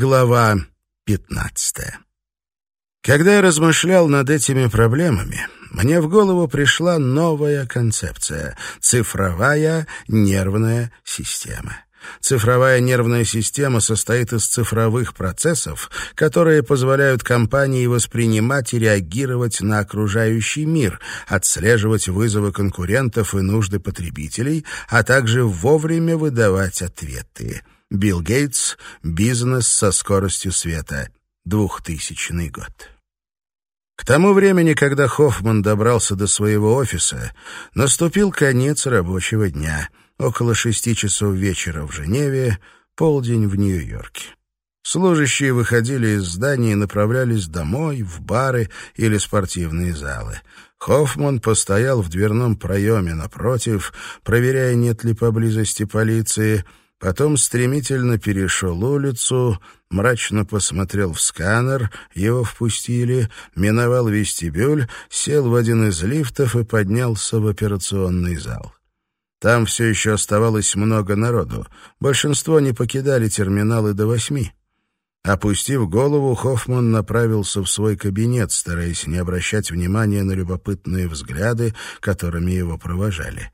Глава 15. Когда я размышлял над этими проблемами, мне в голову пришла новая концепция — цифровая нервная система. Цифровая нервная система состоит из цифровых процессов, которые позволяют компании воспринимать и реагировать на окружающий мир, отслеживать вызовы конкурентов и нужды потребителей, а также вовремя выдавать ответы. Билл Гейтс «Бизнес со скоростью света», 2000 год. К тому времени, когда Хоффман добрался до своего офиса, наступил конец рабочего дня, около шести часов вечера в Женеве, полдень в Нью-Йорке. Служащие выходили из здания и направлялись домой, в бары или спортивные залы. Хоффман постоял в дверном проеме напротив, проверяя, нет ли поблизости полиции, Потом стремительно перешел улицу, мрачно посмотрел в сканер, его впустили, миновал вестибюль, сел в один из лифтов и поднялся в операционный зал. Там все еще оставалось много народу. Большинство не покидали терминалы до восьми. Опустив голову, Хоффман направился в свой кабинет, стараясь не обращать внимания на любопытные взгляды, которыми его провожали.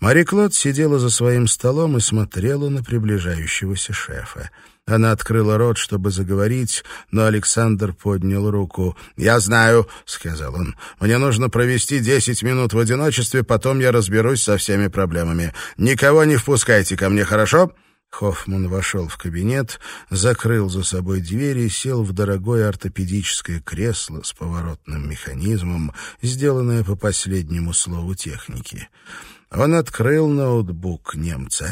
Мари Клод сидела за своим столом и смотрела на приближающегося шефа. Она открыла рот, чтобы заговорить, но Александр поднял руку. «Я знаю», — сказал он, — «мне нужно провести десять минут в одиночестве, потом я разберусь со всеми проблемами. Никого не впускайте ко мне, хорошо?» Хоффман вошел в кабинет, закрыл за собой дверь и сел в дорогое ортопедическое кресло с поворотным механизмом, сделанное по последнему слову техники. Он открыл ноутбук немца.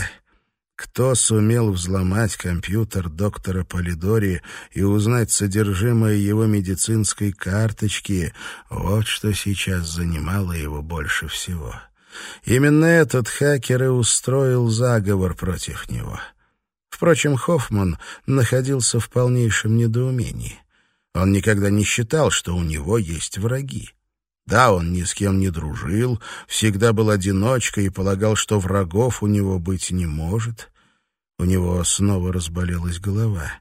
Кто сумел взломать компьютер доктора Полидори и узнать содержимое его медицинской карточки, вот что сейчас занимало его больше всего. Именно этот хакер и устроил заговор против него. Впрочем, Хоффман находился в полнейшем недоумении. Он никогда не считал, что у него есть враги. Да, он ни с кем не дружил, всегда был одиночкой и полагал, что врагов у него быть не может. У него снова разболелась голова.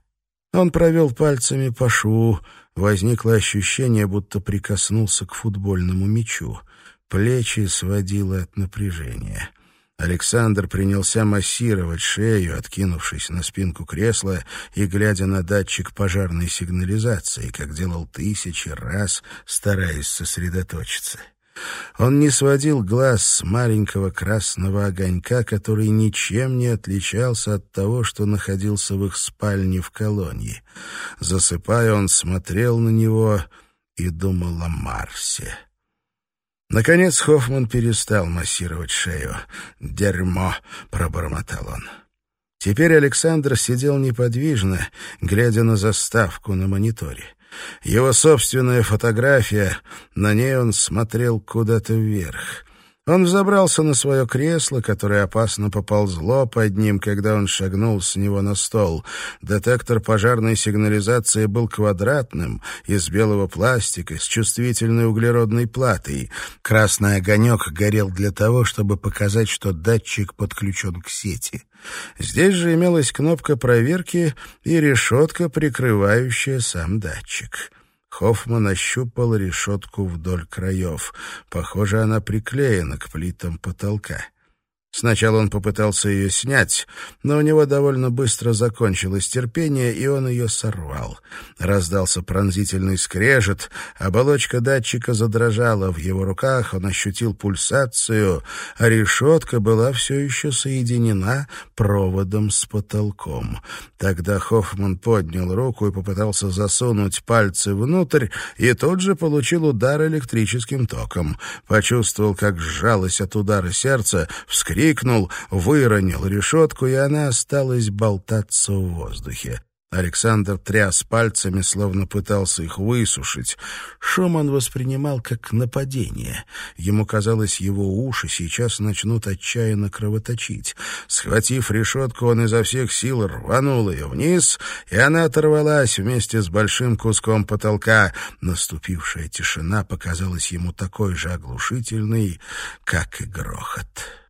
Он провел пальцами по шву, возникло ощущение, будто прикоснулся к футбольному мячу — Плечи сводило от напряжения. Александр принялся массировать шею, откинувшись на спинку кресла и глядя на датчик пожарной сигнализации, как делал тысячи раз, стараясь сосредоточиться. Он не сводил глаз с маленького красного огонька, который ничем не отличался от того, что находился в их спальне в колонии. Засыпая, он смотрел на него и думал о Марсе. Наконец Хоффман перестал массировать шею. «Дерьмо!» — пробормотал он. Теперь Александр сидел неподвижно, глядя на заставку на мониторе. Его собственная фотография, на ней он смотрел куда-то вверх. Он взобрался на свое кресло, которое опасно поползло под ним, когда он шагнул с него на стол. Детектор пожарной сигнализации был квадратным, из белого пластика, с чувствительной углеродной платой. Красный огонек горел для того, чтобы показать, что датчик подключен к сети. Здесь же имелась кнопка проверки и решетка, прикрывающая сам датчик. Хоффман ощупал решетку вдоль краев. Похоже, она приклеена к плитам потолка. Сначала он попытался ее снять, но у него довольно быстро закончилось терпение, и он ее сорвал. Раздался пронзительный скрежет, оболочка датчика задрожала в его руках, он ощутил пульсацию, а решетка была все еще соединена проводом с потолком. Тогда Хоффман поднял руку и попытался засунуть пальцы внутрь, и тут же получил удар электрическим током. Почувствовал, как сжалось от удара сердце, вскрикнул, вскрикнул, выронил решетку, и она осталась болтаться в воздухе. Александр тряс пальцами, словно пытался их высушить. Шум он воспринимал как нападение. Ему казалось, его уши сейчас начнут отчаянно кровоточить. Схватив решетку, он изо всех сил рванул ее вниз, и она оторвалась вместе с большим куском потолка. Наступившая тишина показалась ему такой же оглушительной, как и грохот.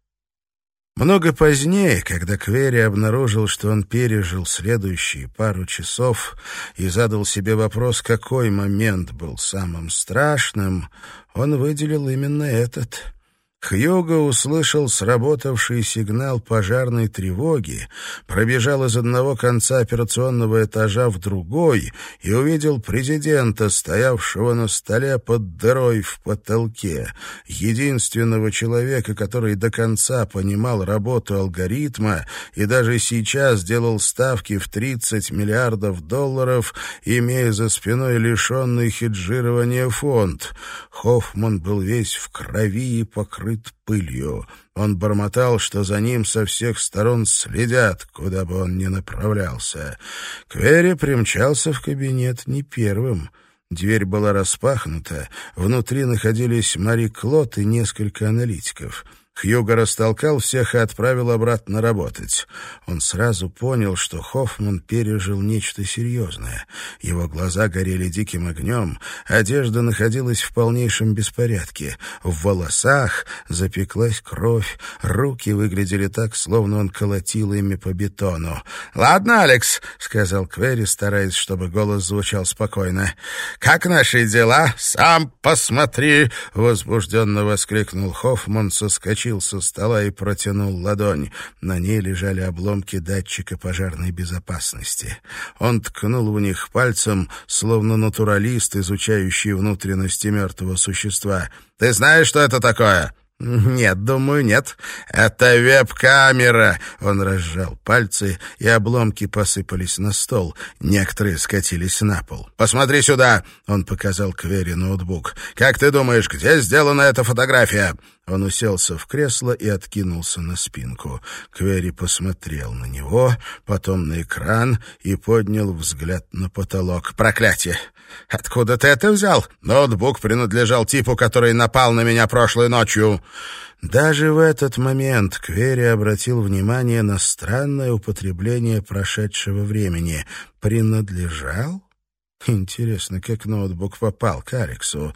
Много позднее, когда Квери обнаружил, что он пережил следующие пару часов и задал себе вопрос, какой момент был самым страшным, он выделил именно этот. Хьюго услышал сработавший сигнал пожарной тревоги, пробежал из одного конца операционного этажа в другой и увидел президента, стоявшего на столе под дырой в потолке, единственного человека, который до конца понимал работу алгоритма и даже сейчас делал ставки в 30 миллиардов долларов, имея за спиной лишенный хеджирования фонд. Хоффман был весь в крови и покрыт покрыт пылью. Он бормотал, что за ним со всех сторон следят, куда бы он ни направлялся. Квери примчался в кабинет не первым. Дверь была распахнута, внутри находились Мари Клод и несколько аналитиков — Хьюго растолкал всех и отправил обратно работать. Он сразу понял, что Хоффман пережил нечто серьезное. Его глаза горели диким огнем, одежда находилась в полнейшем беспорядке. В волосах запеклась кровь, руки выглядели так, словно он колотил ими по бетону. «Ладно, Алекс», — сказал Квери, стараясь, чтобы голос звучал спокойно. «Как наши дела? Сам посмотри!» — возбужденно воскликнул Хоффман, соскочив вскочил со стола и протянул ладонь. На ней лежали обломки датчика пожарной безопасности. Он ткнул в них пальцем, словно натуралист, изучающий внутренности мертвого существа. «Ты знаешь, что это такое?» «Нет, думаю, нет. Это веб-камера!» Он разжал пальцы, и обломки посыпались на стол. Некоторые скатились на пол. «Посмотри сюда!» Он показал Квери ноутбук. «Как ты думаешь, где сделана эта фотография?» Он уселся в кресло и откинулся на спинку. Квери посмотрел на него, потом на экран и поднял взгляд на потолок. «Проклятие! Откуда ты это взял? Ноутбук принадлежал типу, который напал на меня прошлой ночью». Даже в этот момент Квери обратил внимание на странное употребление прошедшего времени. «Принадлежал?» Интересно, как ноутбук попал к Алексу.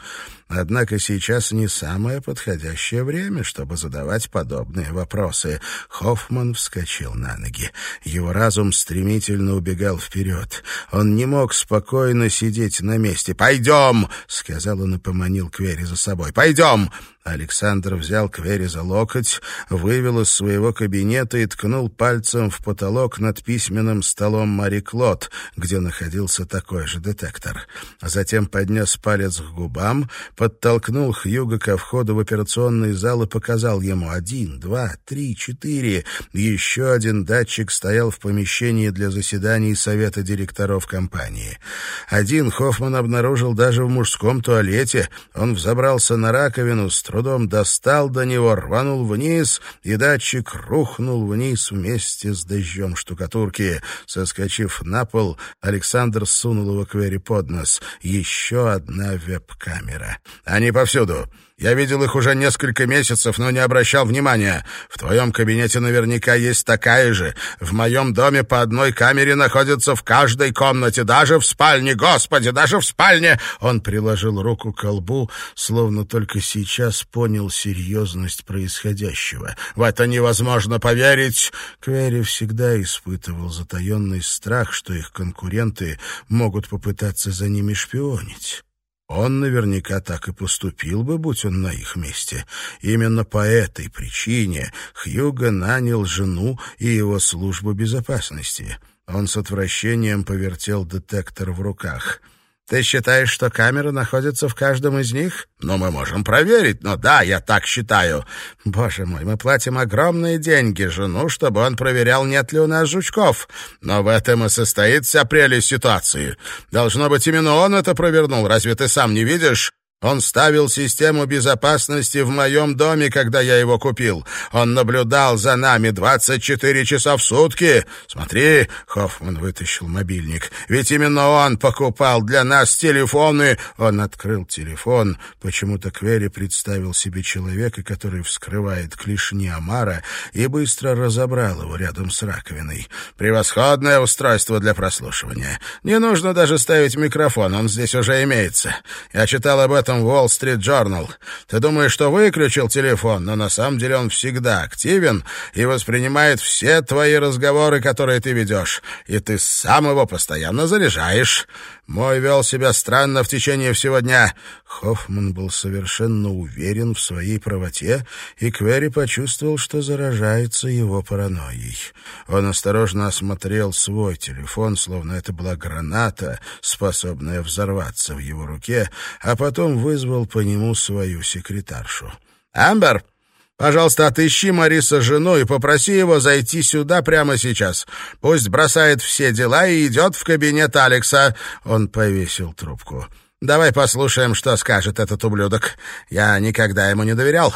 Однако сейчас не самое подходящее время, чтобы задавать подобные вопросы. Хоффман вскочил на ноги. Его разум стремительно убегал вперед. Он не мог спокойно сидеть на месте. «Пойдем!» — сказал он и поманил Квери за собой. «Пойдем!» Александр взял Квери за локоть, вывел из своего кабинета и ткнул пальцем в потолок над письменным столом Мари Клод, где находился такой же детектор. Затем поднес палец к губам, подтолкнул Хьюга ко входу в операционный зал и показал ему один, два, три, четыре. Еще один датчик стоял в помещении для заседаний совета директоров компании. Один Хоффман обнаружил даже в мужском туалете. Он взобрался на раковину, с трудом достал до него, рванул вниз, и датчик рухнул вниз вместе с дождем штукатурки. Соскочив на пол, Александр сунул его Квери под нос. Еще одна веб-камера. Они повсюду. Я видел их уже несколько месяцев, но не обращал внимания. В твоем кабинете наверняка есть такая же. В моем доме по одной камере находится в каждой комнате, даже в спальне. Господи, даже в спальне!» Он приложил руку к колбу, словно только сейчас понял серьезность происходящего. «В это невозможно поверить!» Квери всегда испытывал затаенный страх, что их конкуренты могут попытаться за ними шпионить. Он наверняка так и поступил бы, будь он на их месте. Именно по этой причине Хьюго нанял жену и его службу безопасности. Он с отвращением повертел детектор в руках — ты считаешь, что камера находится в каждом из них? Ну, мы можем проверить, но да, я так считаю. Боже мой, мы платим огромные деньги жену, чтобы он проверял, нет ли у нас жучков. Но в этом и состоит вся прелесть ситуации. Должно быть, именно он это провернул. Разве ты сам не видишь? Он ставил систему безопасности в моем доме, когда я его купил. Он наблюдал за нами 24 часа в сутки. Смотри, Хоффман вытащил мобильник. Ведь именно он покупал для нас телефоны. Он открыл телефон. Почему-то Квери представил себе человека, который вскрывает клешни Амара и быстро разобрал его рядом с раковиной. Превосходное устройство для прослушивания. Не нужно даже ставить микрофон, он здесь уже имеется. Я читал об этом этом Wall-Street Journal. Ты думаешь, что выключил телефон, но на самом деле он всегда активен и воспринимает все твои разговоры, которые ты ведешь, и ты сам его постоянно заряжаешь. Мой вел себя странно в течение всего дня». Хоффман был совершенно уверен в своей правоте, и Квери почувствовал, что заражается его паранойей. Он осторожно осмотрел свой телефон, словно это была граната, способная взорваться в его руке, а потом вызвал по нему свою секретаршу. «Амбер!» Пожалуйста, отыщи Мариса жену и попроси его зайти сюда прямо сейчас. Пусть бросает все дела и идет в кабинет Алекса». Он повесил трубку. «Давай послушаем, что скажет этот ублюдок. Я никогда ему не доверял.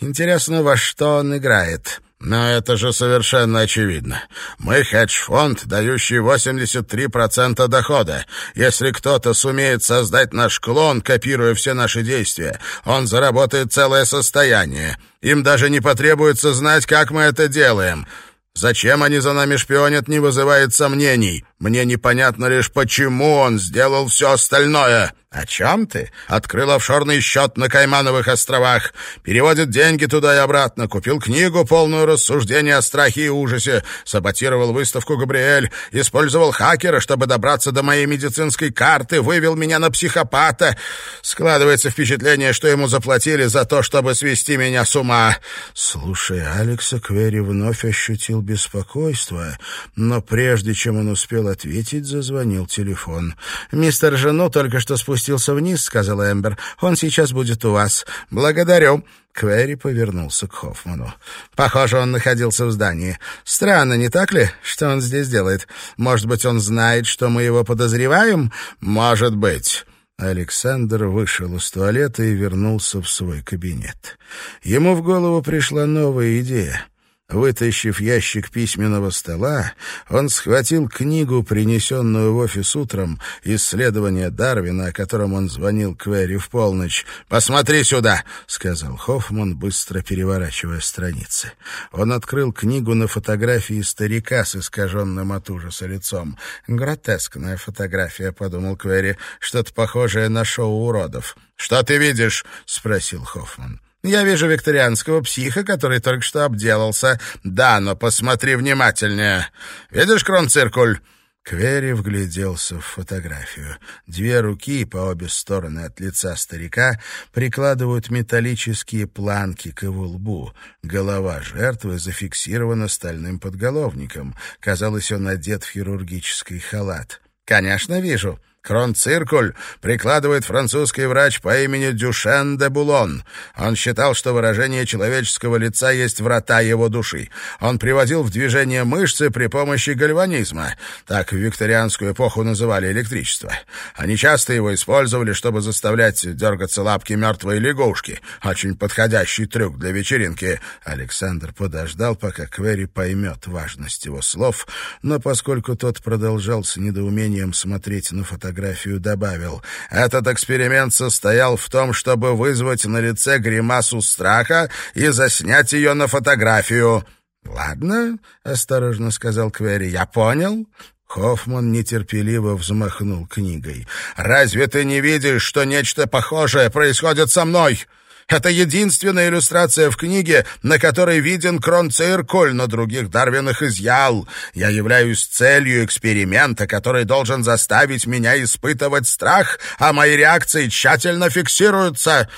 Интересно, во что он играет». Но это же совершенно очевидно. Мы хедж-фонд, дающий 83% дохода. Если кто-то сумеет создать наш клон, копируя все наши действия, он заработает целое состояние. Им даже не потребуется знать, как мы это делаем. Зачем они за нами шпионят, не вызывает сомнений. Мне непонятно лишь, почему он сделал все остальное». «О чем ты?» «Открыл офшорный счет на Каймановых островах, переводит деньги туда и обратно, купил книгу, полную рассуждений о страхе и ужасе, саботировал выставку «Габриэль», использовал хакера, чтобы добраться до моей медицинской карты, вывел меня на психопата. Складывается впечатление, что ему заплатили за то, чтобы свести меня с ума». Слушай, Алекса Квери вновь ощутил беспокойство, но прежде чем он успел ответить, зазвонил телефон. «Мистер Жену только что спустился спустился вниз», — сказал Эмбер. «Он сейчас будет у вас. Благодарю». Квери повернулся к Хоффману. «Похоже, он находился в здании. Странно, не так ли? Что он здесь делает? Может быть, он знает, что мы его подозреваем? Может быть». Александр вышел из туалета и вернулся в свой кабинет. Ему в голову пришла новая идея. Вытащив ящик письменного стола, он схватил книгу, принесенную в офис утром, исследование Дарвина, о котором он звонил Квери в полночь. «Посмотри сюда!» — сказал Хоффман, быстро переворачивая страницы. Он открыл книгу на фотографии старика с искаженным от ужаса лицом. «Гротескная фотография», — подумал Квери, — «что-то похожее на шоу уродов». «Что ты видишь?» — спросил Хоффман. Я вижу викторианского психа, который только что обделался. Да, но посмотри внимательнее. Видишь кронциркуль?» Квери вгляделся в фотографию. Две руки по обе стороны от лица старика прикладывают металлические планки к его лбу. Голова жертвы зафиксирована стальным подголовником. Казалось, он одет в хирургический халат. «Конечно, вижу. Кронциркуль прикладывает французский врач по имени Дюшен де Булон. Он считал, что выражение человеческого лица есть врата его души. Он приводил в движение мышцы при помощи гальванизма. Так в викторианскую эпоху называли электричество. Они часто его использовали, чтобы заставлять дергаться лапки мертвой лягушки. Очень подходящий трюк для вечеринки. Александр подождал, пока Квери поймет важность его слов, но поскольку тот продолжал с недоумением смотреть на фотографию, фотографию, добавил. «Этот эксперимент состоял в том, чтобы вызвать на лице гримасу страха и заснять ее на фотографию». «Ладно», — осторожно сказал Квери, — «я понял». Хоффман нетерпеливо взмахнул книгой. «Разве ты не видишь, что нечто похожее происходит со мной?» Это единственная иллюстрация в книге, на которой виден кронциркуль, но других Дарвин изъял. Я являюсь целью эксперимента, который должен заставить меня испытывать страх, а мои реакции тщательно фиксируются».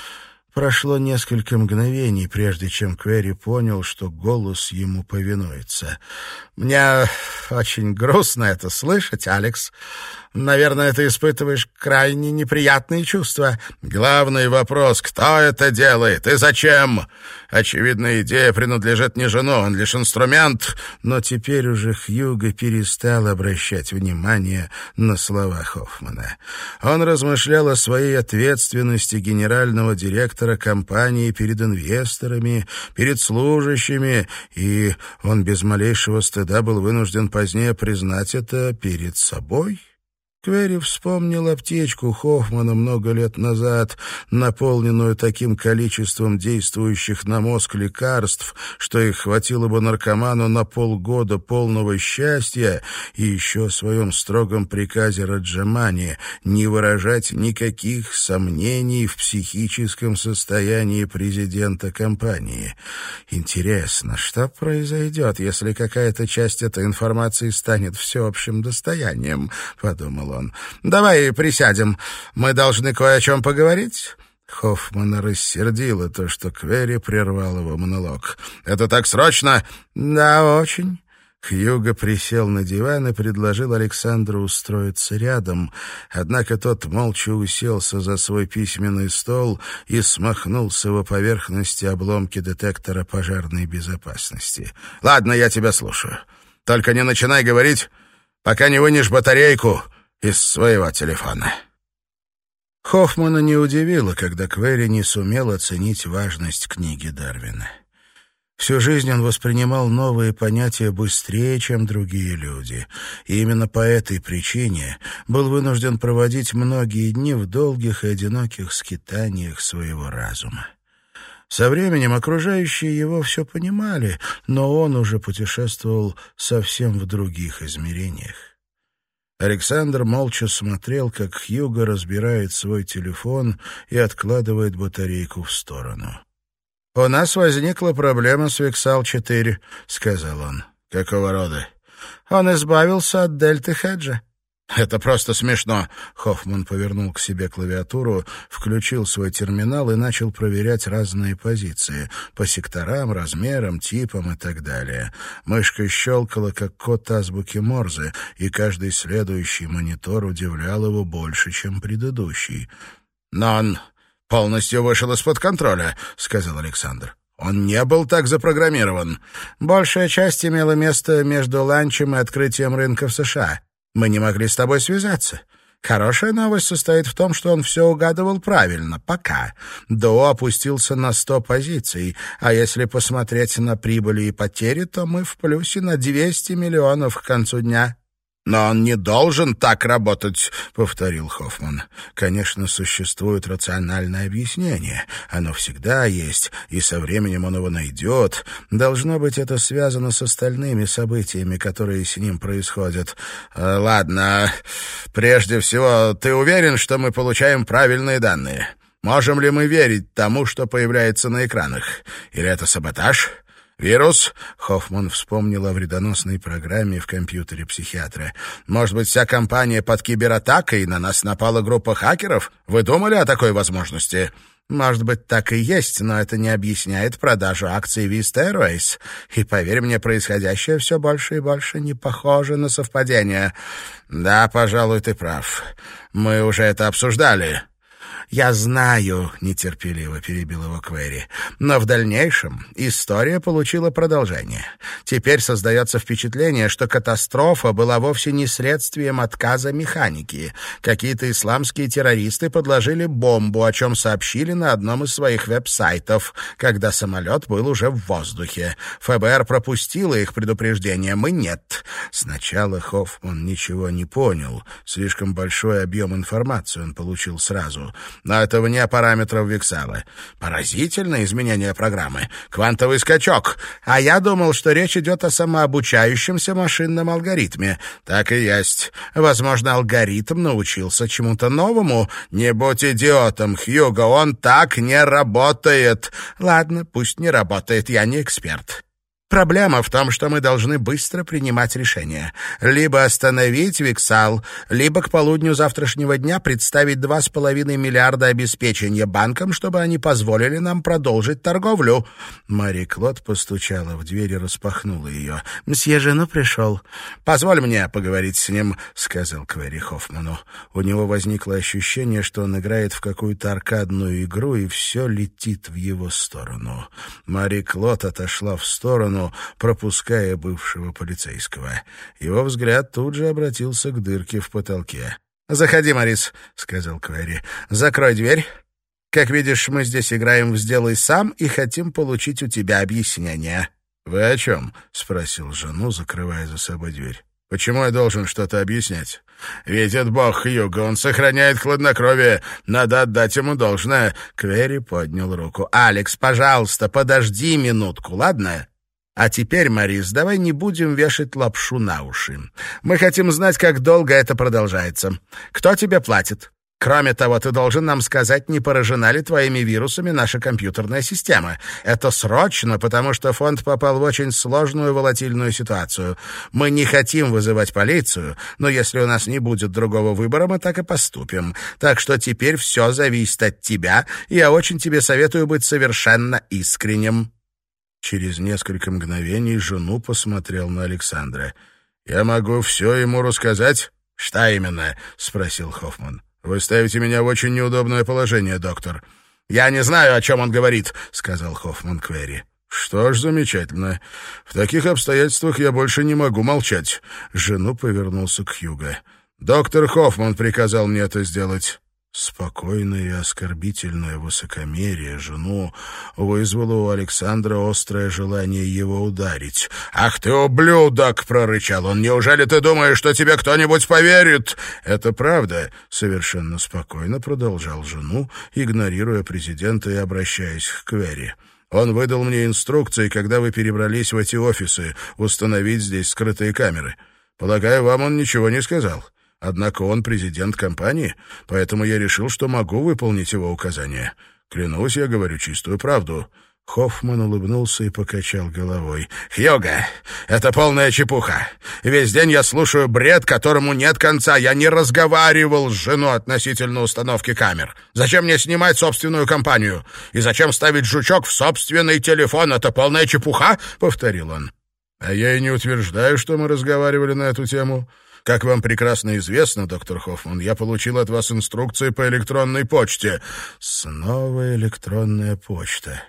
Прошло несколько мгновений, прежде чем Квери понял, что голос ему повинуется. «Мне очень грустно это слышать, Алекс. Наверное, ты испытываешь крайне неприятные чувства. Главный вопрос — кто это делает и зачем? Очевидно, идея принадлежит не жену, он лишь инструмент. Но теперь уже Хьюго перестал обращать внимание на слова Хоффмана. Он размышлял о своей ответственности генерального директора компании перед инвесторами, перед служащими, и он без малейшего стыда был вынужден позднее признать это перед собой. Квери вспомнил аптечку Хоффмана много лет назад, наполненную таким количеством действующих на мозг лекарств, что их хватило бы наркоману на полгода полного счастья, и еще о своем строгом приказе Раджамани не выражать никаких сомнений в психическом состоянии президента компании. Интересно, что произойдет, если какая-то часть этой информации станет всеобщим достоянием, — подумал он. «Давай присядем. Мы должны кое о чем поговорить». Хоффмана рассердило то, что Квери прервал его монолог. «Это так срочно?» «Да, очень». Хьюго присел на диван и предложил Александру устроиться рядом, однако тот молча уселся за свой письменный стол и смахнул с его поверхности обломки детектора пожарной безопасности. «Ладно, я тебя слушаю. Только не начинай говорить, пока не вынешь батарейку из своего телефона. Хоффмана не удивило, когда Квери не сумел оценить важность книги Дарвина. Всю жизнь он воспринимал новые понятия быстрее, чем другие люди, и именно по этой причине был вынужден проводить многие дни в долгих и одиноких скитаниях своего разума. Со временем окружающие его все понимали, но он уже путешествовал совсем в других измерениях. Александр молча смотрел, как Хьюго разбирает свой телефон и откладывает батарейку в сторону. «У нас возникла проблема с Виксал-4», — сказал он. «Какого рода?» «Он избавился от Дельты Хеджа». «Это просто смешно!» Хоффман повернул к себе клавиатуру, включил свой терминал и начал проверять разные позиции по секторам, размерам, типам и так далее. Мышка щелкала, как код азбуки Морзе, и каждый следующий монитор удивлял его больше, чем предыдущий. «Но полностью вышел из-под контроля», — сказал Александр. Он не был так запрограммирован. Большая часть имела место между ланчем и открытием рынка в США. Мы не могли с тобой связаться. Хорошая новость состоит в том, что он все угадывал правильно, пока. До опустился на сто позиций, а если посмотреть на прибыли и потери, то мы в плюсе на 200 миллионов к концу дня. «Но он не должен так работать», — повторил Хоффман. «Конечно, существует рациональное объяснение. Оно всегда есть, и со временем он его найдет. Должно быть, это связано с остальными событиями, которые с ним происходят. Э, ладно, прежде всего, ты уверен, что мы получаем правильные данные?» Можем ли мы верить тому, что появляется на экранах? Или это саботаж? «Вирус?» — Хоффман вспомнил о вредоносной программе в компьютере психиатра. «Может быть, вся компания под кибератакой, на нас напала группа хакеров? Вы думали о такой возможности?» «Может быть, так и есть, но это не объясняет продажу акций Vista Airways. И, поверь мне, происходящее все больше и больше не похоже на совпадение. Да, пожалуй, ты прав. Мы уже это обсуждали». «Я знаю», — нетерпеливо перебил его Квери. «Но в дальнейшем история получила продолжение. Теперь создается впечатление, что катастрофа была вовсе не следствием отказа механики. Какие-то исламские террористы подложили бомбу, о чем сообщили на одном из своих веб-сайтов, когда самолет был уже в воздухе. ФБР пропустило их предупреждение, мы нет». Сначала Хоффман ничего не понял. Слишком большой объем информации он получил сразу но это вне параметров Виксала. Поразительное изменение программы. Квантовый скачок. А я думал, что речь идет о самообучающемся машинном алгоритме. Так и есть. Возможно, алгоритм научился чему-то новому. Не будь идиотом, Хьюго, он так не работает. Ладно, пусть не работает, я не эксперт. Проблема в том, что мы должны быстро принимать решения. Либо остановить Виксал, либо к полудню завтрашнего дня представить два с половиной миллиарда обеспечения банкам, чтобы они позволили нам продолжить торговлю». Мари Клод постучала в дверь и распахнула ее. «Мсье Жену пришел». «Позволь мне поговорить с ним», — сказал Квери Хоффману. У него возникло ощущение, что он играет в какую-то аркадную игру, и все летит в его сторону. Мари Клод отошла в сторону, пропуская бывшего полицейского. Его взгляд тут же обратился к дырке в потолке. «Заходи, Морис», — сказал Квери. «Закрой дверь. Как видишь, мы здесь играем в «Сделай сам» и хотим получить у тебя объяснение». «Вы о чем?» — спросил жену, закрывая за собой дверь. Почему я должен что-то объяснять? Видит бог Юга, он сохраняет хладнокровие. Надо отдать ему должное. Квери поднял руку. «Алекс, пожалуйста, подожди минутку, ладно?» А теперь, Марис, давай не будем вешать лапшу на уши. Мы хотим знать, как долго это продолжается. Кто тебе платит? Кроме того, ты должен нам сказать, не поражена ли твоими вирусами наша компьютерная система. Это срочно, потому что фонд попал в очень сложную волатильную ситуацию. Мы не хотим вызывать полицию, но если у нас не будет другого выбора, мы так и поступим. Так что теперь все зависит от тебя, и я очень тебе советую быть совершенно искренним». Через несколько мгновений жену посмотрел на Александра. «Я могу все ему рассказать?» «Что именно?» — спросил Хоффман. «Вы ставите меня в очень неудобное положение, доктор». «Я не знаю, о чем он говорит», — сказал Хоффман Квери. «Что ж, замечательно. В таких обстоятельствах я больше не могу молчать». Жену повернулся к Хьюго. «Доктор Хоффман приказал мне это сделать». Спокойное и оскорбительное высокомерие жену вызвало у Александра острое желание его ударить. «Ах ты, ублюдок!» — прорычал он. «Неужели ты думаешь, что тебе кто-нибудь поверит?» «Это правда», — совершенно спокойно продолжал жену, игнорируя президента и обращаясь к Квери. «Он выдал мне инструкции, когда вы перебрались в эти офисы, установить здесь скрытые камеры. Полагаю, вам он ничего не сказал». Однако он президент компании, поэтому я решил, что могу выполнить его указания. Клянусь, я говорю чистую правду». Хоффман улыбнулся и покачал головой. «Хьюга, это полная чепуха. Весь день я слушаю бред, которому нет конца. Я не разговаривал с женой относительно установки камер. Зачем мне снимать собственную компанию? И зачем ставить жучок в собственный телефон? Это полная чепуха?» — повторил он. «А я и не утверждаю, что мы разговаривали на эту тему. Как вам прекрасно известно, доктор Хоффман, я получил от вас инструкции по электронной почте. Снова электронная почта.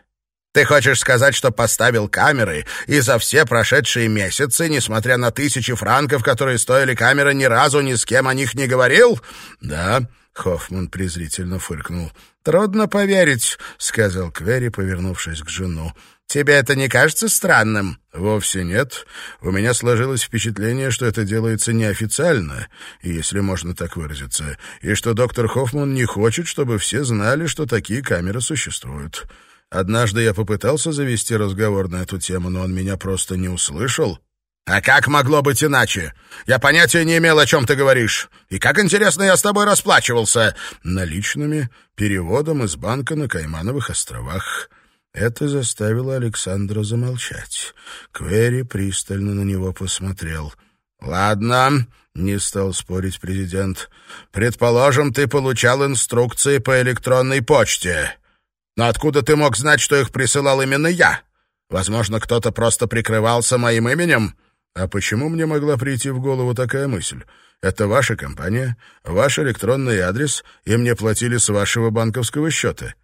Ты хочешь сказать, что поставил камеры, и за все прошедшие месяцы, несмотря на тысячи франков, которые стоили камеры, ни разу ни с кем о них не говорил? Да, Хоффман презрительно фыркнул. «Трудно поверить», — сказал Квери, повернувшись к жену. Тебе это не кажется странным? Вовсе нет. У меня сложилось впечатление, что это делается неофициально, если можно так выразиться, и что доктор Хоффман не хочет, чтобы все знали, что такие камеры существуют. Однажды я попытался завести разговор на эту тему, но он меня просто не услышал. «А как могло быть иначе? Я понятия не имел, о чем ты говоришь. И как интересно я с тобой расплачивался!» «Наличными, переводом из банка на Каймановых островах». Это заставило Александра замолчать. Квери пристально на него посмотрел. «Ладно», — не стал спорить президент, — «предположим, ты получал инструкции по электронной почте. Но откуда ты мог знать, что их присылал именно я? Возможно, кто-то просто прикрывался моим именем?» «А почему мне могла прийти в голову такая мысль?» Это ваша компания, ваш электронный адрес, и мне платили с вашего банковского счета.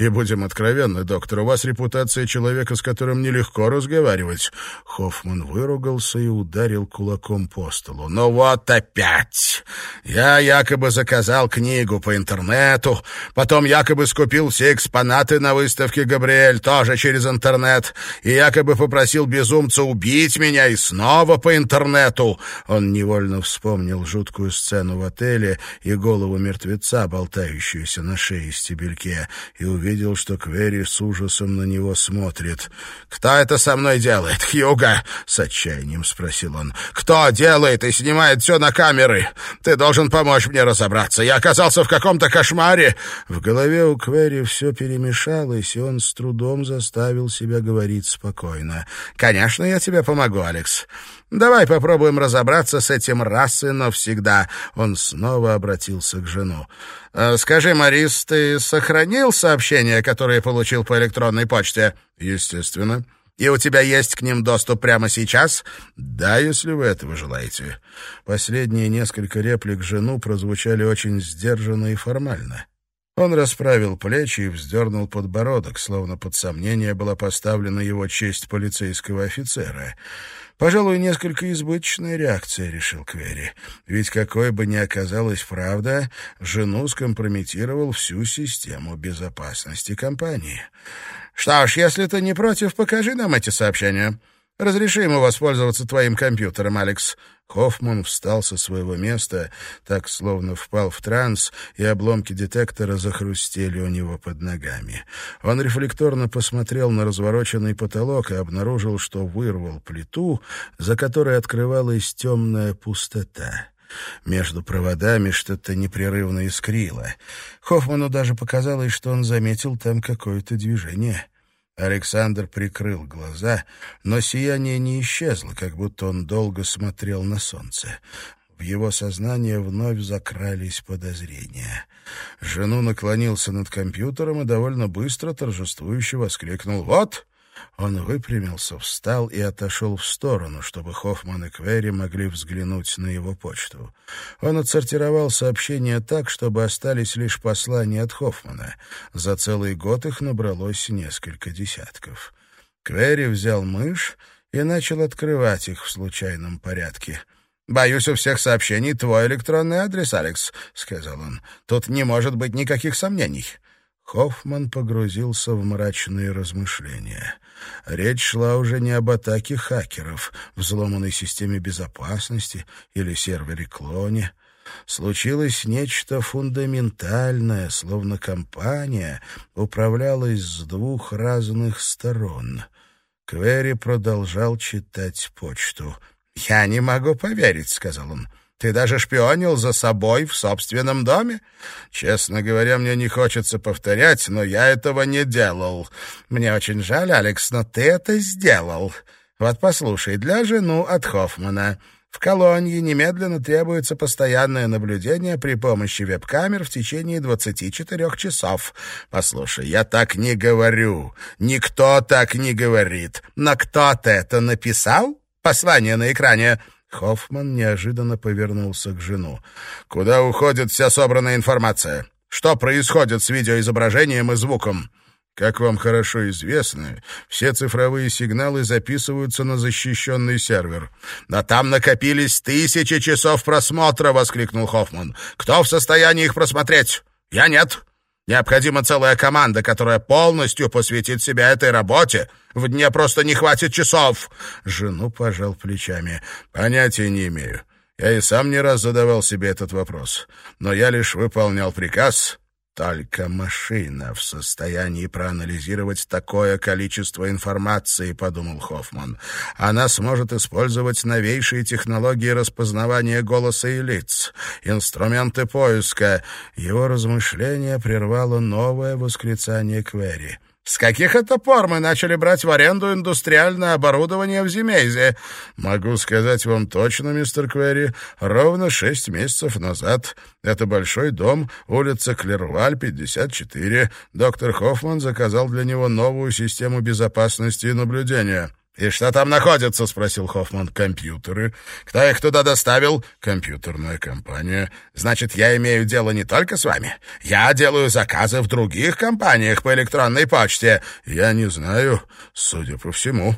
И будем откровенны, доктор, у вас репутация человека, с которым нелегко разговаривать. Хоффман выругался и ударил кулаком по столу. Ну вот опять. Я якобы заказал книгу по интернету, потом якобы скупил все экспонаты на выставке Габриэль тоже через интернет, и якобы попросил безумца убить меня и снова по интернету. Он невольно вспомнил жуткую сцену в отеле и голову мертвеца, болтающуюся на шее стебельке, и увидел, увидел, что Квери с ужасом на него смотрит. «Кто это со мной делает, Хьюга?» — с отчаянием спросил он. «Кто делает и снимает все на камеры? Ты должен помочь мне разобраться. Я оказался в каком-то кошмаре!» В голове у Квери все перемешалось, и он с трудом заставил себя говорить спокойно. «Конечно, я тебе помогу, Алекс. Давай попробуем разобраться с этим раз и навсегда». Он снова обратился к жену. «Э, «Скажи, Марис, ты сохранил сообщения, которые получил по электронной почте?» «Естественно». «И у тебя есть к ним доступ прямо сейчас?» «Да, если вы этого желаете». Последние несколько реплик жену прозвучали очень сдержанно и формально. Он расправил плечи и вздернул подбородок, словно под сомнение была поставлена его честь полицейского офицера. Пожалуй, несколько избыточная реакция, решил Квери. Ведь какой бы ни оказалась правда, жену скомпрометировал всю систему безопасности компании. Что ж, если ты не против, покажи нам эти сообщения. Разреши ему воспользоваться твоим компьютером, Алекс». Хоффман встал со своего места, так словно впал в транс, и обломки детектора захрустели у него под ногами. Он рефлекторно посмотрел на развороченный потолок и обнаружил, что вырвал плиту, за которой открывалась темная пустота. Между проводами что-то непрерывно искрило. Хоффману даже показалось, что он заметил там какое-то движение — Александр прикрыл глаза, но сияние не исчезло, как будто он долго смотрел на солнце. В его сознание вновь закрались подозрения. Жену наклонился над компьютером и довольно быстро торжествующе воскликнул «Вот!» Он выпрямился, встал и отошел в сторону, чтобы Хоффман и Квери могли взглянуть на его почту. Он отсортировал сообщения так, чтобы остались лишь послания от Хоффмана. За целый год их набралось несколько десятков. Квери взял мышь и начал открывать их в случайном порядке. «Боюсь, у всех сообщений твой электронный адрес, Алекс», — сказал он. «Тут не может быть никаких сомнений». Хоффман погрузился в мрачные размышления. Речь шла уже не об атаке хакеров, взломанной системе безопасности или сервере-клоне. Случилось нечто фундаментальное, словно компания управлялась с двух разных сторон. Квери продолжал читать почту. «Я не могу поверить», — сказал он. Ты даже шпионил за собой в собственном доме? Честно говоря, мне не хочется повторять, но я этого не делал. Мне очень жаль, Алекс, но ты это сделал. Вот послушай, для жену от Хоффмана. В колонии немедленно требуется постоянное наблюдение при помощи веб-камер в течение 24 часов. Послушай, я так не говорю. Никто так не говорит. Но кто-то это написал? Послание на экране. Хоффман неожиданно повернулся к жену. «Куда уходит вся собранная информация? Что происходит с видеоизображением и звуком?» Как вам хорошо известно, все цифровые сигналы записываются на защищенный сервер. «Но там накопились тысячи часов просмотра!» — воскликнул Хоффман. «Кто в состоянии их просмотреть? Я нет. Необходима целая команда, которая полностью посвятит себя этой работе. В дне просто не хватит часов. Жену пожал плечами. Понятия не имею. Я и сам не раз задавал себе этот вопрос. Но я лишь выполнял приказ только машина в состоянии проанализировать такое количество информации, подумал Хоффман. Она сможет использовать новейшие технологии распознавания голоса и лиц, инструменты поиска. Его размышления прервало новое восклицание Квери. С каких это пор мы начали брать в аренду индустриальное оборудование в Зимейзе? Могу сказать вам точно, мистер Квери, ровно шесть месяцев назад. Это большой дом, улица Клерваль, 54. Доктор Хоффман заказал для него новую систему безопасности и наблюдения. «И что там находится?» — спросил Хоффман. «Компьютеры. Кто их туда доставил?» «Компьютерная компания». «Значит, я имею дело не только с вами. Я делаю заказы в других компаниях по электронной почте». «Я не знаю, судя по всему».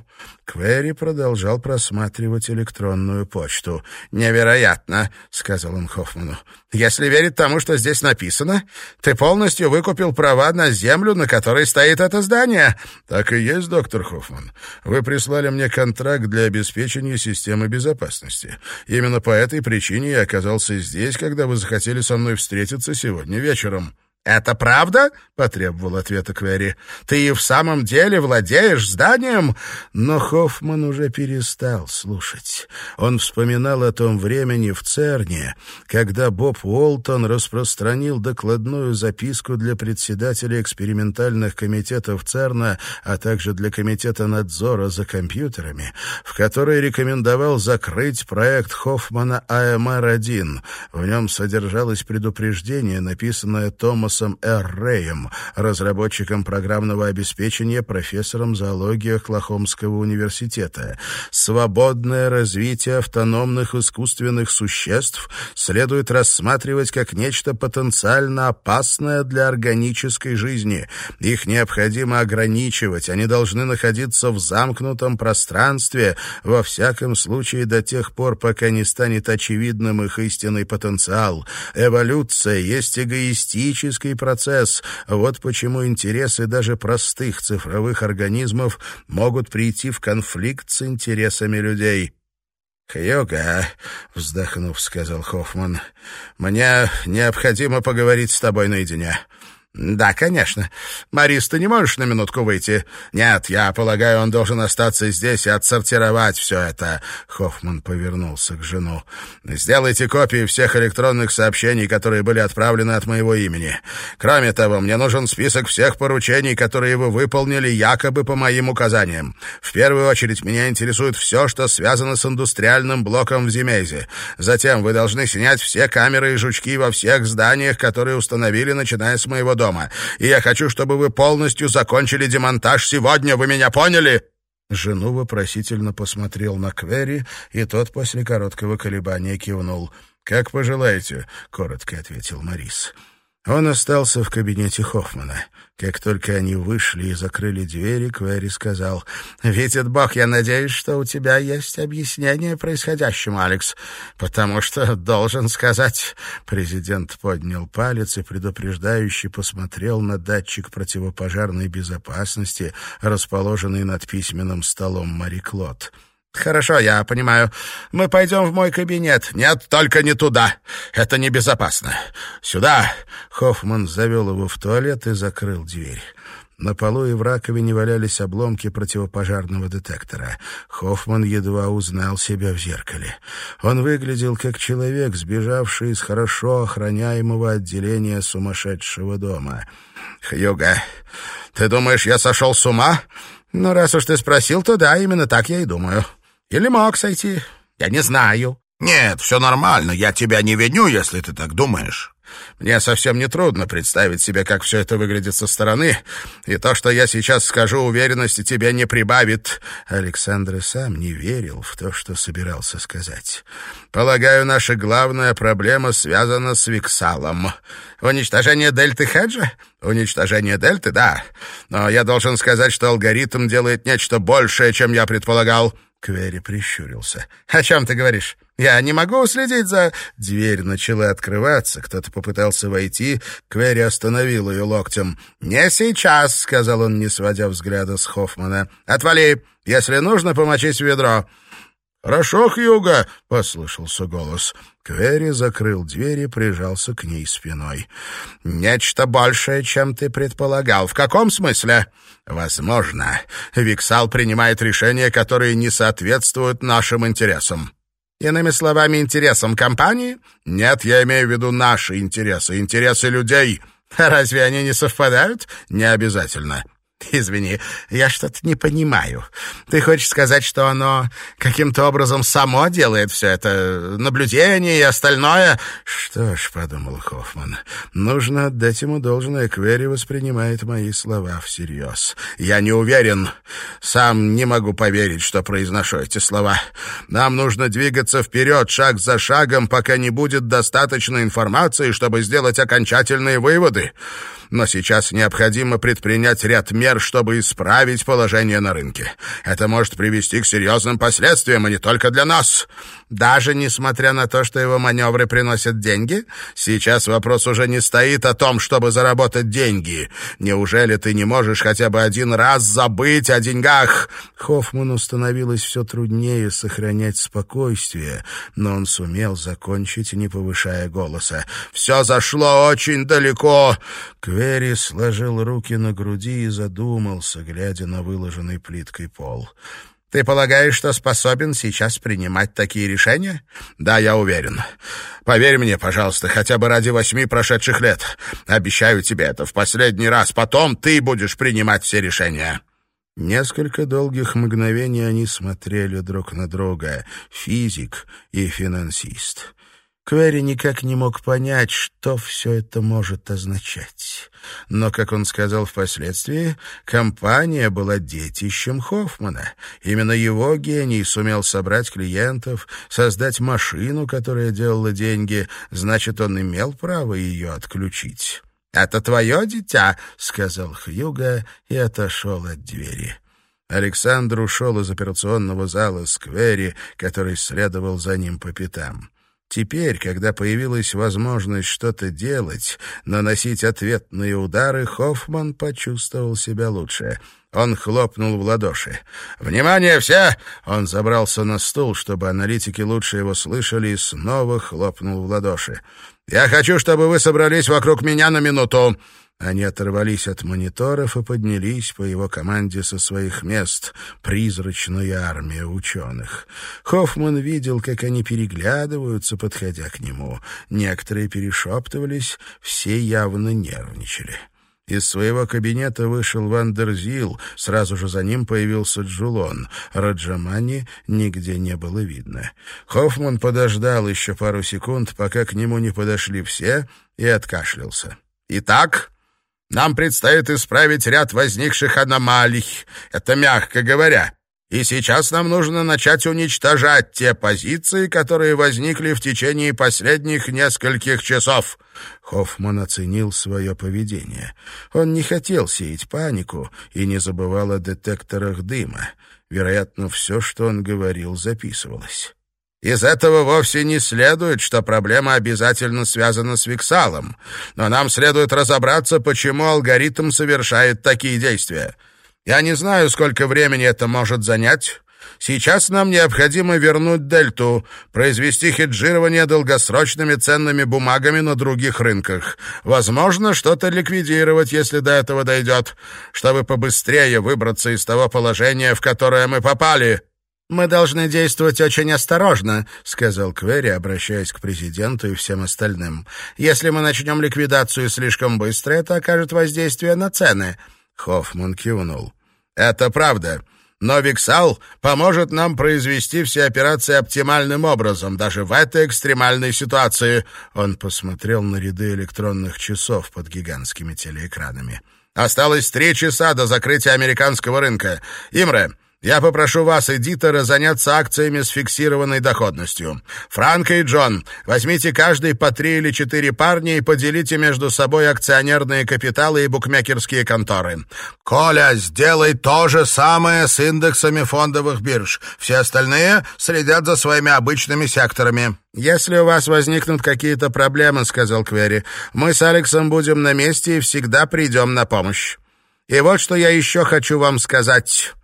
Квери продолжал просматривать электронную почту. «Невероятно», — сказал он Хоффману. «Если верить тому, что здесь написано, ты полностью выкупил права на землю, на которой стоит это здание». «Так и есть, доктор Хоффман. Вы прислали мне контракт для обеспечения системы безопасности. Именно по этой причине я оказался здесь, когда вы захотели со мной встретиться сегодня вечером». «Это правда?» — потребовал ответа Квери. «Ты и в самом деле владеешь зданием?» Но Хоффман уже перестал слушать. Он вспоминал о том времени в Церне, когда Боб Уолтон распространил докладную записку для председателя экспериментальных комитетов ЦЕРНа, а также для комитета надзора за компьютерами, в которой рекомендовал закрыть проект Хоффмана АМР-1. В нем содержалось предупреждение, написанное Томасом Томасом Р. Рэем, разработчиком программного обеспечения, профессором зоологии Оклахомского университета. Свободное развитие автономных искусственных существ следует рассматривать как нечто потенциально опасное для органической жизни. Их необходимо ограничивать, они должны находиться в замкнутом пространстве, во всяком случае до тех пор, пока не станет очевидным их истинный потенциал. Эволюция есть эгоистический химический процесс. Вот почему интересы даже простых цифровых организмов могут прийти в конфликт с интересами людей. «Хьюга», — вздохнув, сказал Хоффман, — «мне необходимо поговорить с тобой наедине». «Да, конечно. Марис, ты не можешь на минутку выйти?» «Нет, я полагаю, он должен остаться здесь и отсортировать все это». Хоффман повернулся к жену. «Сделайте копии всех электронных сообщений, которые были отправлены от моего имени. Кроме того, мне нужен список всех поручений, которые вы выполнили якобы по моим указаниям. В первую очередь меня интересует все, что связано с индустриальным блоком в Зимезе. Затем вы должны снять все камеры и жучки во всех зданиях, которые установили, начиная с моего дома. И я хочу, чтобы вы полностью закончили демонтаж сегодня. Вы меня поняли?» Жену вопросительно посмотрел на Квери, и тот после короткого колебания кивнул. «Как пожелаете», — коротко ответил Морис. Он остался в кабинете Хоффмана. Как только они вышли и закрыли двери, Квери сказал, «Видит Бог, я надеюсь, что у тебя есть объяснение происходящему, Алекс, потому что, должен сказать...» Президент поднял палец и предупреждающе посмотрел на датчик противопожарной безопасности, расположенный над письменным столом Мари Клод. «Хорошо, я понимаю. Мы пойдем в мой кабинет». «Нет, только не туда. Это небезопасно. Сюда!» Хоффман завел его в туалет и закрыл дверь. На полу и в раковине валялись обломки противопожарного детектора. Хоффман едва узнал себя в зеркале. Он выглядел как человек, сбежавший из хорошо охраняемого отделения сумасшедшего дома. «Хьюга, ты думаешь, я сошел с ума?» «Ну, раз уж ты спросил, то да, именно так я и думаю». Или мог сойти? Я не знаю. Нет, все нормально, я тебя не виню, если ты так думаешь. Мне совсем не трудно представить себе, как все это выглядит со стороны, и то, что я сейчас скажу, уверенности тебе не прибавит». Александр сам не верил в то, что собирался сказать. «Полагаю, наша главная проблема связана с Виксалом. Уничтожение дельты Хеджа? Уничтожение дельты, да. Но я должен сказать, что алгоритм делает нечто большее, чем я предполагал». Квери прищурился. «О чем ты говоришь? Я не могу уследить за...» Дверь начала открываться, кто-то попытался войти. Квери остановил ее локтем. «Не сейчас», — сказал он, не сводя взгляда с Хоффмана. «Отвали! Если нужно, помочись в ведро». «Хорошо, Хьюга!» — послышался голос. Квери закрыл дверь и прижался к ней спиной. «Нечто большее, чем ты предполагал. В каком смысле?» «Возможно. Виксал принимает решения, которые не соответствуют нашим интересам». «Иными словами, интересам компании?» «Нет, я имею в виду наши интересы, интересы людей». «Разве они не совпадают?» «Не обязательно. «Извини, я что-то не понимаю. Ты хочешь сказать, что оно каким-то образом само делает все это, наблюдение и остальное?» «Что ж», — подумал Хоффман, — «нужно отдать ему должное. Квери воспринимает мои слова всерьез. Я не уверен. Сам не могу поверить, что произношу эти слова. Нам нужно двигаться вперед, шаг за шагом, пока не будет достаточно информации, чтобы сделать окончательные выводы» но сейчас необходимо предпринять ряд мер, чтобы исправить положение на рынке. Это может привести к серьезным последствиям, и не только для нас. Даже несмотря на то, что его маневры приносят деньги, сейчас вопрос уже не стоит о том, чтобы заработать деньги. Неужели ты не можешь хотя бы один раз забыть о деньгах? Хоффману становилось все труднее сохранять спокойствие, но он сумел закончить, не повышая голоса. «Все зашло очень далеко!» Квери сложил руки на груди и задумался, глядя на выложенный плиткой пол. «Ты полагаешь, что способен сейчас принимать такие решения?» «Да, я уверен. Поверь мне, пожалуйста, хотя бы ради восьми прошедших лет. Обещаю тебе это в последний раз. Потом ты будешь принимать все решения». Несколько долгих мгновений они смотрели друг на друга, физик и финансист. Квери никак не мог понять, что все это может означать. Но, как он сказал впоследствии, компания была детищем Хоффмана. Именно его гений сумел собрать клиентов, создать машину, которая делала деньги, значит, он имел право ее отключить. «Это твое дитя», — сказал Хьюга и отошел от двери. Александр ушел из операционного зала Сквери, который следовал за ним по пятам. Теперь, когда появилась возможность что-то делать, наносить ответные удары, Хоффман почувствовал себя лучше. Он хлопнул в ладоши. «Внимание все!» Он забрался на стул, чтобы аналитики лучше его слышали, и снова хлопнул в ладоши. «Я хочу, чтобы вы собрались вокруг меня на минуту. Они оторвались от мониторов и поднялись по его команде со своих мест. Призрачная армия ученых. Хоффман видел, как они переглядываются, подходя к нему. Некоторые перешептывались, все явно нервничали. Из своего кабинета вышел Вандерзил, сразу же за ним появился Джулон. Раджамани нигде не было видно. Хоффман подождал еще пару секунд, пока к нему не подошли все, и откашлялся. «Итак...» Нам предстоит исправить ряд возникших аномалий, это мягко говоря. И сейчас нам нужно начать уничтожать те позиции, которые возникли в течение последних нескольких часов. Хоффман оценил свое поведение. Он не хотел сеять панику и не забывал о детекторах дыма. Вероятно, все, что он говорил, записывалось. Из этого вовсе не следует, что проблема обязательно связана с Виксалом, но нам следует разобраться, почему алгоритм совершает такие действия. Я не знаю, сколько времени это может занять. Сейчас нам необходимо вернуть дельту, произвести хеджирование долгосрочными ценными бумагами на других рынках. Возможно, что-то ликвидировать, если до этого дойдет, чтобы побыстрее выбраться из того положения, в которое мы попали». «Мы должны действовать очень осторожно», — сказал Квери, обращаясь к президенту и всем остальным. «Если мы начнем ликвидацию слишком быстро, это окажет воздействие на цены». Хоффман кивнул. «Это правда. Но Виксал поможет нам произвести все операции оптимальным образом, даже в этой экстремальной ситуации». Он посмотрел на ряды электронных часов под гигантскими телеэкранами. «Осталось три часа до закрытия американского рынка. Имре, я попрошу вас, эдитора, заняться акциями с фиксированной доходностью. Франко и Джон, возьмите каждый по три или четыре парня и поделите между собой акционерные капиталы и букмекерские конторы. Коля, сделай то же самое с индексами фондовых бирж. Все остальные следят за своими обычными секторами. «Если у вас возникнут какие-то проблемы, — сказал Квери, — мы с Алексом будем на месте и всегда придем на помощь. И вот что я еще хочу вам сказать».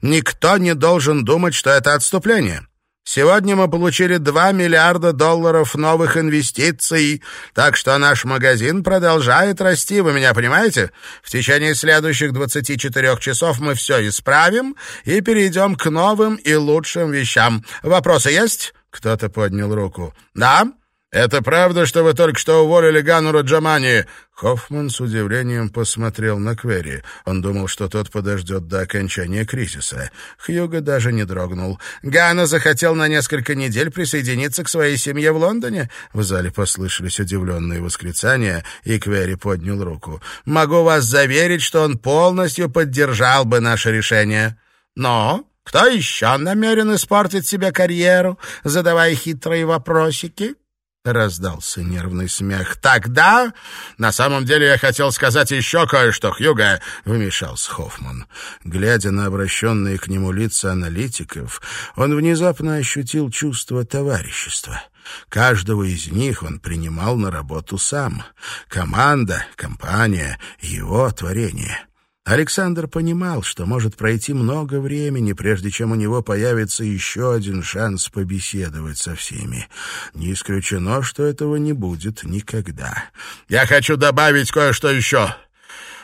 Никто не должен думать, что это отступление. Сегодня мы получили 2 миллиарда долларов новых инвестиций, так что наш магазин продолжает расти, вы меня понимаете? В течение следующих 24 часов мы все исправим и перейдем к новым и лучшим вещам. Вопросы есть? Кто-то поднял руку. Да? «Это правда, что вы только что уволили Ганура Джамани?» Хоффман с удивлением посмотрел на Квери. Он думал, что тот подождет до окончания кризиса. Хьюго даже не дрогнул. «Гана захотел на несколько недель присоединиться к своей семье в Лондоне?» В зале послышались удивленные восклицания, и Квери поднял руку. «Могу вас заверить, что он полностью поддержал бы наше решение. Но кто еще намерен испортить себе карьеру, задавая хитрые вопросики?» Раздался нервный смех. «Тогда, на самом деле, я хотел сказать еще кое-что, Хьюга», — вмешался Хоффман. Глядя на обращенные к нему лица аналитиков, он внезапно ощутил чувство товарищества. Каждого из них он принимал на работу сам. Команда, компания, его творение — Александр понимал, что может пройти много времени, прежде чем у него появится еще один шанс побеседовать со всеми. Не исключено, что этого не будет никогда. «Я хочу добавить кое-что еще.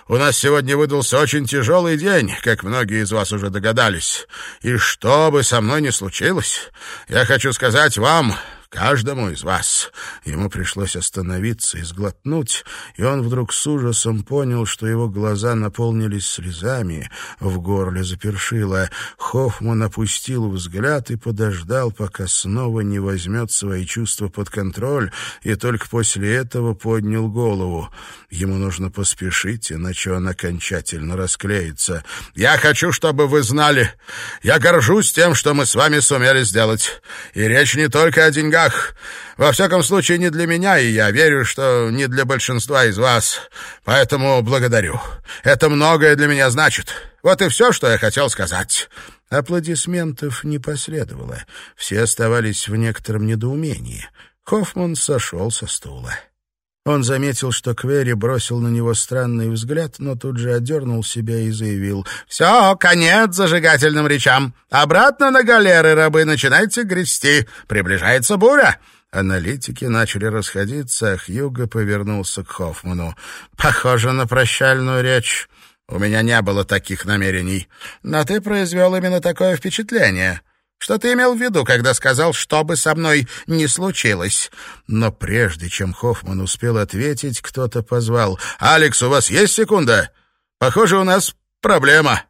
У нас сегодня выдался очень тяжелый день, как многие из вас уже догадались. И что бы со мной ни случилось, я хочу сказать вам, каждому из вас. Ему пришлось остановиться и сглотнуть, и он вдруг с ужасом понял, что его глаза наполнились слезами, в горле запершило. Хоффман опустил взгляд и подождал, пока снова не возьмет свои чувства под контроль, и только после этого поднял голову. Ему нужно поспешить, иначе он окончательно расклеится. «Я хочу, чтобы вы знали, я горжусь тем, что мы с вами сумели сделать. И речь не только о деньгах, деньгах. Во всяком случае, не для меня, и я верю, что не для большинства из вас. Поэтому благодарю. Это многое для меня значит. Вот и все, что я хотел сказать». Аплодисментов не последовало. Все оставались в некотором недоумении. Хоффман сошел со стула. Он заметил, что Квери бросил на него странный взгляд, но тут же одернул себя и заявил. «Все, конец зажигательным речам. Обратно на галеры, рабы, начинайте грести. Приближается буря». Аналитики начали расходиться, а Хьюго повернулся к Хоффману. «Похоже на прощальную речь. У меня не было таких намерений. Но ты произвел именно такое впечатление. Что ты имел в виду, когда сказал, что бы со мной ни случилось?» Но прежде чем Хоффман успел ответить, кто-то позвал. «Алекс, у вас есть секунда? Похоже, у нас проблема».